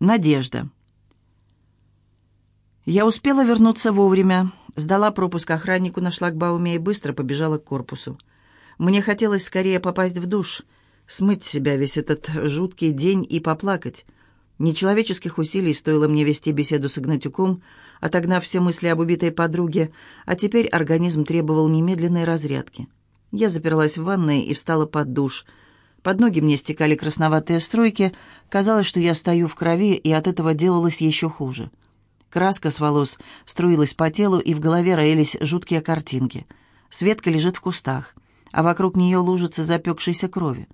Надежда. Я успела вернуться вовремя, сдала пропуск охраннику на шлагбауме и быстро побежала к корпусу. Мне хотелось скорее попасть в душ, смыть с себя весь этот жуткий день и поплакать. Нечеловеческих усилий стоило мне вести беседу с Игнатюком, отогнав все мысли об убитой подруге, а теперь организм требовал немедленной разрядки. Я заперлась в ванной и встала под душ. Под ноги мне стекали красноватые струйки, казалось, что я стою в крови, и от этого делалось еще хуже. Краска с волос струилась по телу, и в голове роились жуткие картинки. Светка лежит в кустах, а вокруг нее лужица запекшейся крови.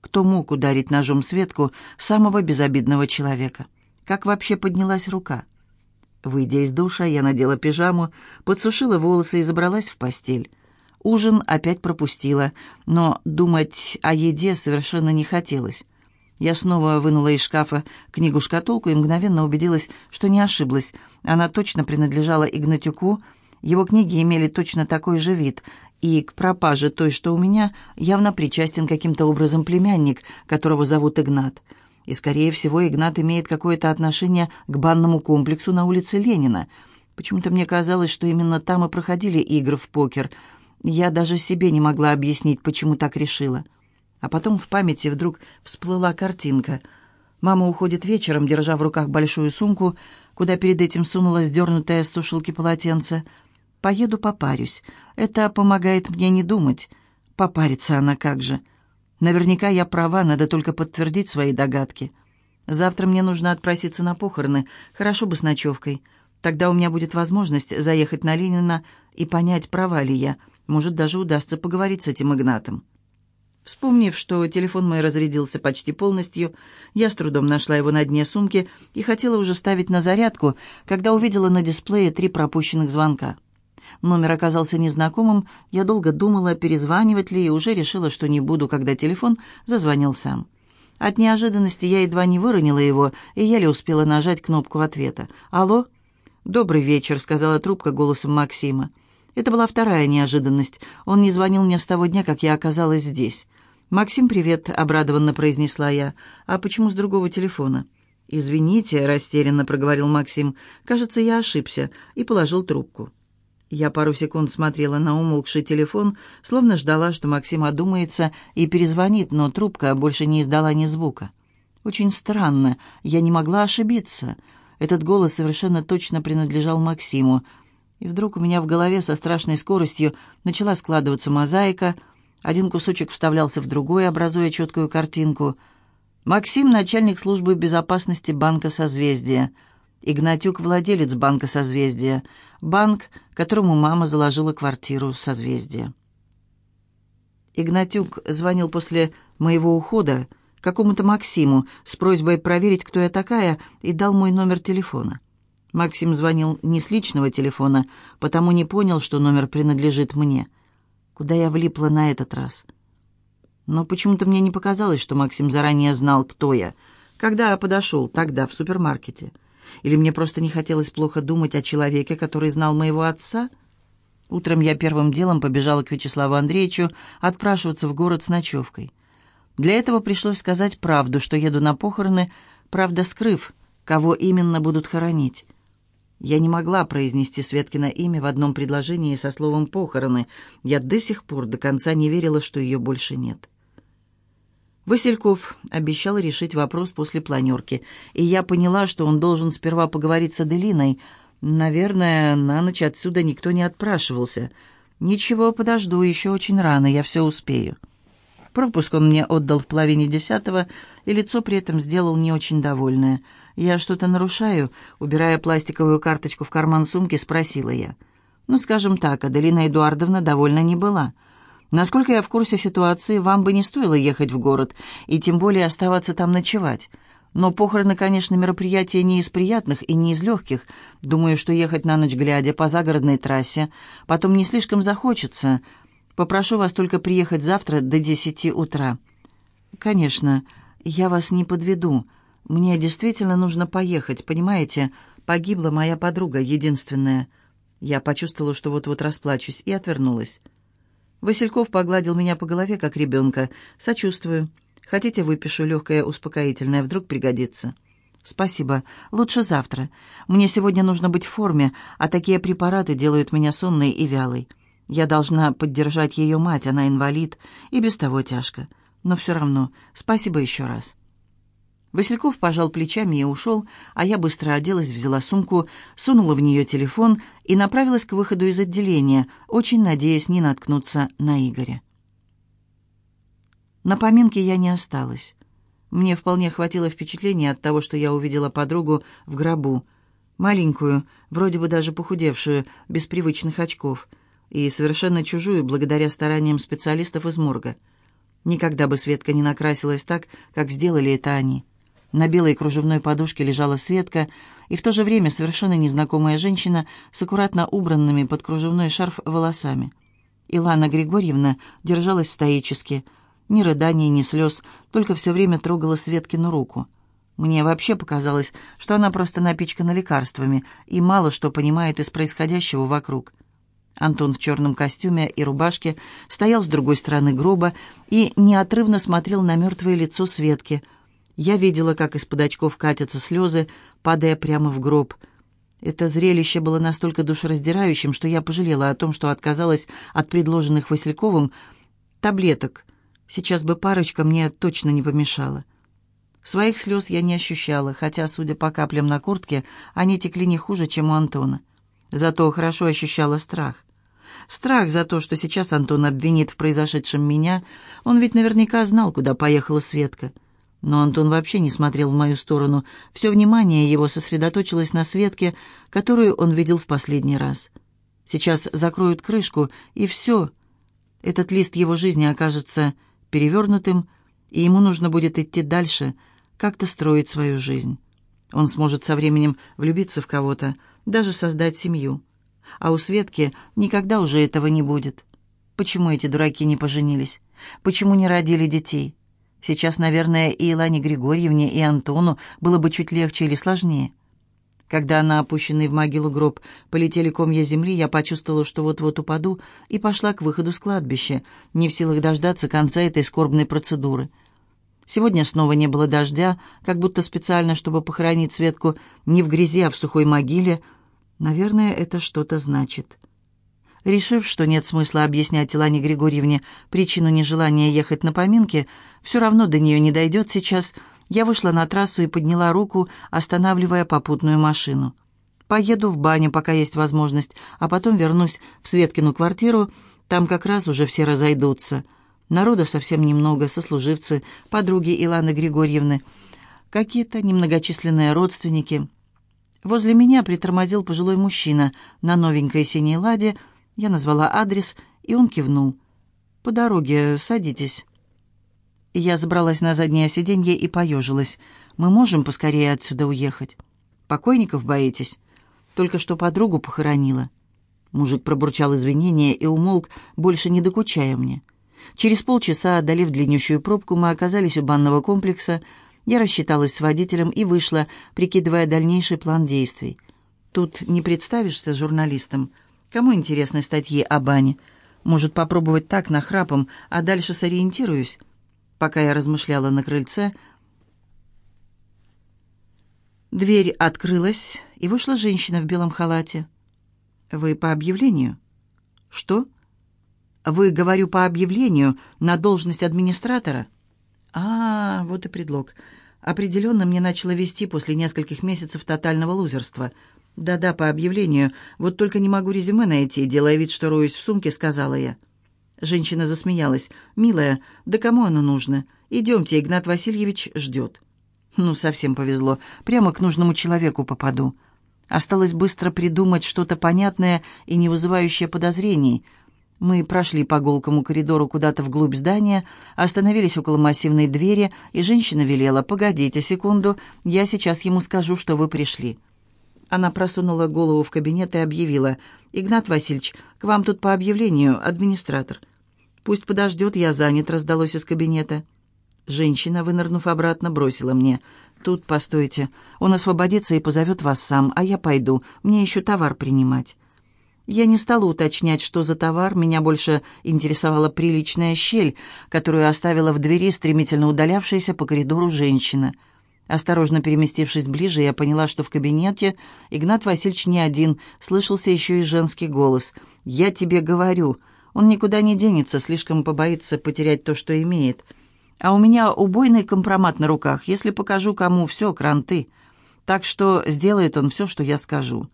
Кто мог ударить ножом Светку, самого безобидного человека? Как вообще поднялась рука? Выйдя из душа, я надела пижаму, подсушила волосы и забралась в постель. Ужин опять пропустила, но думать о еде совершенно не хотелось. Я снова вынула из шкафа книгу-шкатулку и мгновенно убедилась, что не ошиблась. Она точно принадлежала Игнатюку, его книги имели точно такой же вид, и к пропаже той, что у меня, явно причастен каким-то образом племянник, которого зовут Игнат. И, скорее всего, Игнат имеет какое-то отношение к банному комплексу на улице Ленина. Почему-то мне казалось, что именно там и проходили игры в покер. Я даже себе не могла объяснить, почему так решила. А потом в памяти вдруг всплыла картинка. Мама уходит вечером, держа в руках большую сумку, куда перед этим сунула сдернутое с сушилки полотенце — Поеду попарюсь. Это помогает мне не думать. Попарится она как же. Наверняка я права, надо только подтвердить свои догадки. Завтра мне нужно отпроситься на похороны, хорошо бы с ночевкой. Тогда у меня будет возможность заехать на Ленина и понять, права ли я. Может, даже удастся поговорить с этим Игнатом. Вспомнив, что телефон мой разрядился почти полностью, я с трудом нашла его на дне сумки и хотела уже ставить на зарядку, когда увидела на дисплее три пропущенных звонка. Номер оказался незнакомым, я долго думала, перезванивать ли, и уже решила, что не буду, когда телефон зазвонил сам. От неожиданности я едва не выронила его и еле успела нажать кнопку ответа. «Алло?» «Добрый вечер», — сказала трубка голосом Максима. Это была вторая неожиданность. Он не звонил мне с того дня, как я оказалась здесь. «Максим, привет», — обрадованно произнесла я. «А почему с другого телефона?» «Извините», — растерянно проговорил Максим. «Кажется, я ошибся», и положил трубку. Я пару секунд смотрела на умолкший телефон, словно ждала, что Максим одумается и перезвонит, но трубка больше не издала ни звука. Очень странно, я не могла ошибиться. Этот голос совершенно точно принадлежал Максиму. И вдруг у меня в голове со страшной скоростью начала складываться мозаика. Один кусочек вставлялся в другой, образуя четкую картинку. Максим — начальник службы безопасности банка «Созвездие». Игнатюк – владелец банка «Созвездие», банк, которому мама заложила квартиру «Созвездие». Игнатюк звонил после моего ухода какому-то Максиму с просьбой проверить, кто я такая, и дал мой номер телефона. Максим звонил не с личного телефона, потому не понял, что номер принадлежит мне. Куда я влипла на этот раз? Но почему-то мне не показалось, что Максим заранее знал, кто я, когда я подошел тогда в супермаркете. Или мне просто не хотелось плохо думать о человеке, который знал моего отца? Утром я первым делом побежала к Вячеславу Андреевичу отпрашиваться в город с ночевкой. Для этого пришлось сказать правду, что еду на похороны, правда скрыв, кого именно будут хоронить. Я не могла произнести Светкино имя в одном предложении со словом «похороны». Я до сих пор до конца не верила, что ее больше нет. Васильков обещал решить вопрос после планерки, и я поняла, что он должен сперва поговорить с Аделиной. Наверное, на ночь отсюда никто не отпрашивался. Ничего, подожду, еще очень рано, я все успею. Пропуск он мне отдал в половине десятого, и лицо при этом сделал не очень довольное. «Я что-то нарушаю?» Убирая пластиковую карточку в карман сумки, спросила я. «Ну, скажем так, Аделина Эдуардовна довольна не была». Насколько я в курсе ситуации, вам бы не стоило ехать в город, и тем более оставаться там ночевать. Но похороны, конечно, мероприятие не из приятных и не из легких. Думаю, что ехать на ночь глядя по загородной трассе потом не слишком захочется. Попрошу вас только приехать завтра до десяти утра. Конечно, я вас не подведу. Мне действительно нужно поехать, понимаете? Погибла моя подруга, единственная. Я почувствовала, что вот-вот расплачусь, и отвернулась. Васильков погладил меня по голове, как ребенка. «Сочувствую. Хотите, выпишу легкое успокоительное, вдруг пригодится». «Спасибо. Лучше завтра. Мне сегодня нужно быть в форме, а такие препараты делают меня сонной и вялой. Я должна поддержать ее мать, она инвалид, и без того тяжко. Но все равно, спасибо еще раз». Васильков пожал плечами и ушел, а я быстро оделась, взяла сумку, сунула в нее телефон и направилась к выходу из отделения, очень надеясь не наткнуться на Игоря. На поминке я не осталась. Мне вполне хватило впечатления от того, что я увидела подругу в гробу. Маленькую, вроде бы даже похудевшую, без привычных очков. И совершенно чужую, благодаря стараниям специалистов из морга. Никогда бы Светка не накрасилась так, как сделали это они. На белой кружевной подушке лежала Светка, и в то же время совершенно незнакомая женщина с аккуратно убранными под кружевной шарф волосами. Илана Григорьевна держалась стоически – ни рыданий, ни слез, только все время трогала Светкину руку. Мне вообще показалось, что она просто напичкана лекарствами и мало что понимает из происходящего вокруг. Антон в черном костюме и рубашке стоял с другой стороны гроба и неотрывно смотрел на мертвое лицо Светки. Я видела, как из-под очков катятся слезы, падая прямо в гроб. Это зрелище было настолько душераздирающим, что я пожалела о том, что отказалась от предложенных Васильковым таблеток — Сейчас бы парочка мне точно не помешала. Своих слез я не ощущала, хотя, судя по каплям на куртке, они текли не хуже, чем у Антона. Зато хорошо ощущала страх. Страх за то, что сейчас Антон обвинит в произошедшем меня. Он ведь наверняка знал, куда поехала Светка. Но Антон вообще не смотрел в мою сторону. Все внимание его сосредоточилось на Светке, которую он видел в последний раз. Сейчас закроют крышку, и все. Этот лист его жизни окажется перевернутым, и ему нужно будет идти дальше, как-то строить свою жизнь. Он сможет со временем влюбиться в кого-то, даже создать семью. А у Светки никогда уже этого не будет. Почему эти дураки не поженились? Почему не родили детей? Сейчас, наверное, и Илане Григорьевне, и Антону было бы чуть легче или сложнее. Когда на опущенный в могилу гроб полетели комья земли, я почувствовала, что вот-вот упаду, и пошла к выходу с кладбища, не в силах дождаться конца этой скорбной процедуры. Сегодня снова не было дождя, как будто специально, чтобы похоронить Светку не в грязи, а в сухой могиле. Наверное, это что-то значит. Решив, что нет смысла объяснять Илане Григорьевне причину нежелания ехать на поминки, все равно до нее не дойдет сейчас — я вышла на трассу и подняла руку, останавливая попутную машину. Поеду в баню, пока есть возможность, а потом вернусь в Светкину квартиру. Там как раз уже все разойдутся. Народа совсем немного, сослуживцы, подруги Иланы Григорьевны, какие-то немногочисленные родственники. Возле меня притормозил пожилой мужчина на новенькой синей ладе. Я назвала адрес, и он кивнул. «По дороге садитесь». Я забралась на заднее сиденье и поежилась. «Мы можем поскорее отсюда уехать?» «Покойников боитесь?» «Только что подругу похоронила». Мужик пробурчал извинения и умолк, больше не докучая мне. Через полчаса, одолев длиннющую пробку, мы оказались у банного комплекса. Я рассчиталась с водителем и вышла, прикидывая дальнейший план действий. Тут не представишься журналистом. Кому интересны статьи о бане? Может, попробовать так, нахрапом, а дальше сориентируюсь? Пока я размышляла на крыльце, дверь открылась, и вышла женщина в белом халате. «Вы по объявлению?» «Что?» «Вы, говорю, по объявлению на должность администратора?» «А, вот и предлог. Определенно мне начало вести после нескольких месяцев тотального лузерства. Да-да, по объявлению. Вот только не могу резюме найти, делая вид, что роюсь в сумке, сказала я». Женщина засмеялась. «Милая, да кому оно нужно? Идемте, Игнат Васильевич ждет». «Ну, совсем повезло. Прямо к нужному человеку попаду». Осталось быстро придумать что-то понятное и не вызывающее подозрений. Мы прошли по голкому коридору куда-то вглубь здания, остановились около массивной двери, и женщина велела «Погодите секунду, я сейчас ему скажу, что вы пришли». Она просунула голову в кабинет и объявила. «Игнат Васильевич, к вам тут по объявлению, администратор». «Пусть подождет, я занят», — раздалось из кабинета. Женщина, вынырнув обратно, бросила мне. «Тут, постойте, он освободится и позовет вас сам, а я пойду, мне еще товар принимать». Я не стала уточнять, что за товар, меня больше интересовала приличная щель, которую оставила в двери стремительно удалявшаяся по коридору женщина — Осторожно переместившись ближе, я поняла, что в кабинете Игнат Васильевич не один, слышался еще и женский голос. «Я тебе говорю, он никуда не денется, слишком побоится потерять то, что имеет. А у меня убойный компромат на руках, если покажу кому, все, кранты. Так что сделает он все, что я скажу».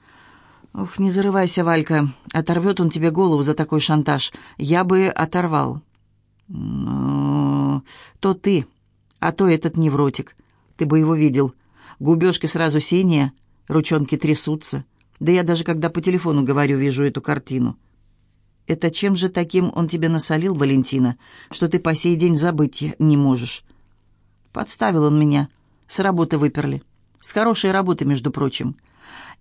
«Ух, не зарывайся, Валька, оторвет он тебе голову за такой шантаж. Я бы оторвал». «Ну, то ты, а то этот невротик». Ты бы его видел. Губежки сразу синие, ручонки трясутся. Да я даже когда по телефону говорю, вижу эту картину. Это чем же таким он тебе насолил, Валентина, что ты по сей день забыть не можешь? Подставил он меня. С работы выперли. С хорошей работы, между прочим.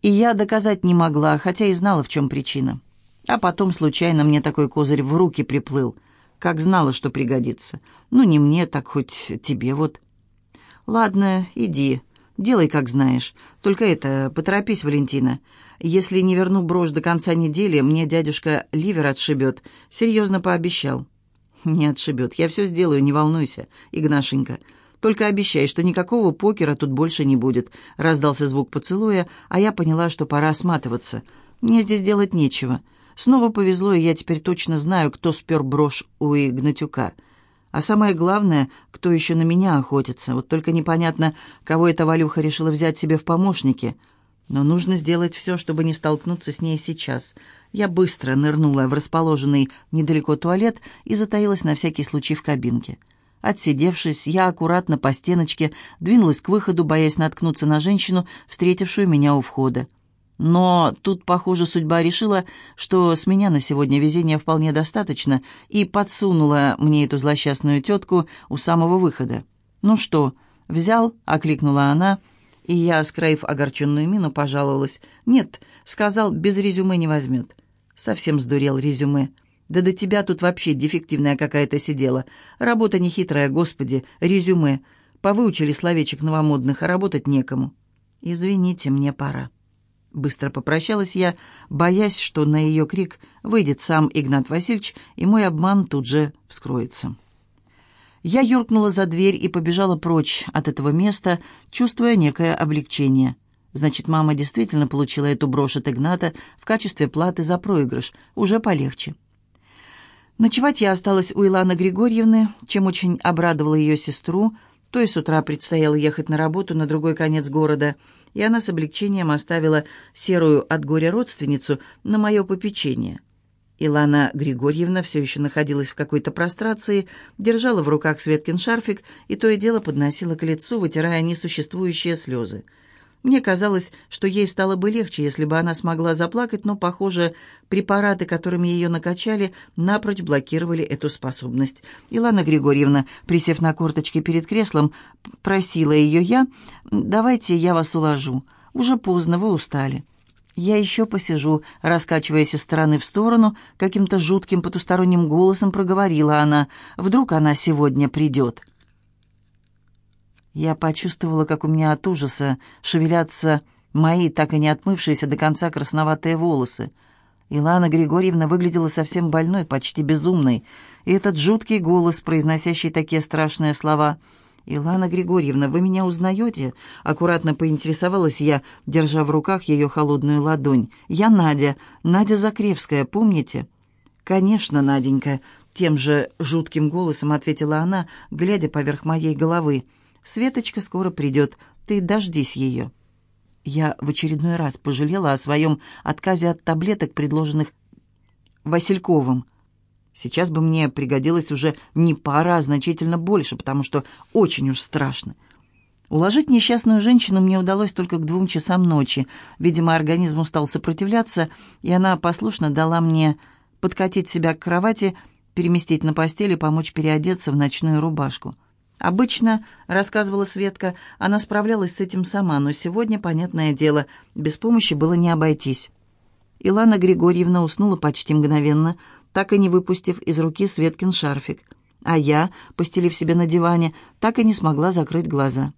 И я доказать не могла, хотя и знала, в чем причина. А потом случайно мне такой козырь в руки приплыл. Как знала, что пригодится. Ну, не мне, так хоть тебе вот. «Ладно, иди, делай, как знаешь. Только это, поторопись, Валентина. Если не верну брошь до конца недели, мне дядюшка ливер отшибет. Серьезно пообещал». «Не отшибет. Я все сделаю, не волнуйся, Игнашенька. Только обещай, что никакого покера тут больше не будет». Раздался звук поцелуя, а я поняла, что пора сматываться. «Мне здесь делать нечего. Снова повезло, и я теперь точно знаю, кто спер брошь у Игнатюка». А самое главное, кто еще на меня охотится. Вот только непонятно, кого эта Валюха решила взять себе в помощники. Но нужно сделать все, чтобы не столкнуться с ней сейчас. Я быстро нырнула в расположенный недалеко туалет и затаилась на всякий случай в кабинке. Отсидевшись, я аккуратно по стеночке двинулась к выходу, боясь наткнуться на женщину, встретившую меня у входа. Но тут, похоже, судьба решила, что с меня на сегодня везения вполне достаточно, и подсунула мне эту злосчастную тетку у самого выхода. «Ну что, взял?» — окликнула она, и я, скроив огорченную мину, пожаловалась. «Нет», — сказал, — «без резюме не возьмет». Совсем сдурел резюме. «Да до тебя тут вообще дефективная какая-то сидела. Работа нехитрая, господи, резюме. Повыучили словечек новомодных, а работать некому». «Извините, мне пора». Быстро попрощалась я, боясь, что на ее крик выйдет сам Игнат Васильевич, и мой обман тут же вскроется. Я юркнула за дверь и побежала прочь от этого места, чувствуя некое облегчение. Значит, мама действительно получила эту брошь от Игната в качестве платы за проигрыш. Уже полегче. Ночевать я осталась у Иланы Григорьевны, чем очень обрадовала ее сестру. То и с утра предстояло ехать на работу на другой конец города — и она с облегчением оставила серую от горя родственницу на мое попечение. Илана Григорьевна все еще находилась в какой-то прострации, держала в руках Светкин шарфик и то и дело подносила к лицу, вытирая несуществующие слезы. Мне казалось, что ей стало бы легче, если бы она смогла заплакать, но, похоже, препараты, которыми ее накачали, напрочь блокировали эту способность. Илана Григорьевна, присев на корточки перед креслом, просила ее я, «Давайте я вас уложу. Уже поздно, вы устали». «Я еще посижу», раскачиваясь из стороны в сторону, каким-то жутким потусторонним голосом проговорила она. «Вдруг она сегодня придет?» Я почувствовала, как у меня от ужаса шевелятся мои, так и не отмывшиеся до конца красноватые волосы. Илана Григорьевна выглядела совсем больной, почти безумной, и этот жуткий голос, произносящий такие страшные слова «Илана Григорьевна, вы меня узнаете?» Аккуратно поинтересовалась я, держа в руках ее холодную ладонь. «Я Надя, Надя Закревская, помните?» «Конечно, Наденька», — тем же жутким голосом ответила она, глядя поверх моей головы. Светочка скоро придет, ты дождись ее». Я в очередной раз пожалела о своем отказе от таблеток, предложенных Васильковым. Сейчас бы мне пригодилось уже не пара, а значительно больше, потому что очень уж страшно. Уложить несчастную женщину мне удалось только к двум часам ночи. Видимо, организм устал сопротивляться, и она послушно дала мне подкатить себя к кровати, переместить на постель и помочь переодеться в ночную рубашку. Обычно, рассказывала Светка, она справлялась с этим сама, но сегодня, понятное дело, без помощи было не обойтись. Илана Григорьевна уснула почти мгновенно, так и не выпустив из руки Светкин шарфик. А я, постелив себе на диване, так и не смогла закрыть глаза.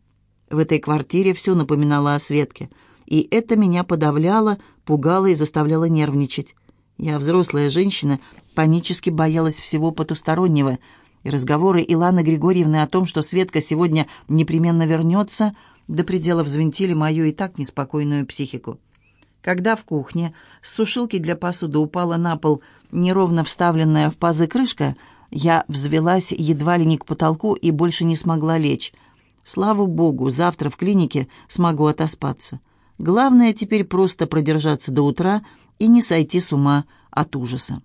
В этой квартире все напоминало о Светке, и это меня подавляло, пугало и заставляло нервничать. Я, взрослая женщина, панически боялась всего потустороннего — и разговоры Иланы Григорьевны о том, что Светка сегодня непременно вернется, до предела взвинтили мою и так неспокойную психику. Когда в кухне с сушилки для посуды упала на пол неровно вставленная в пазы крышка, я взвелась едва ли не к потолку и больше не смогла лечь. Слава богу, завтра в клинике смогу отоспаться. Главное теперь просто продержаться до утра и не сойти с ума от ужаса.